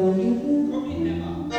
كان يكون منها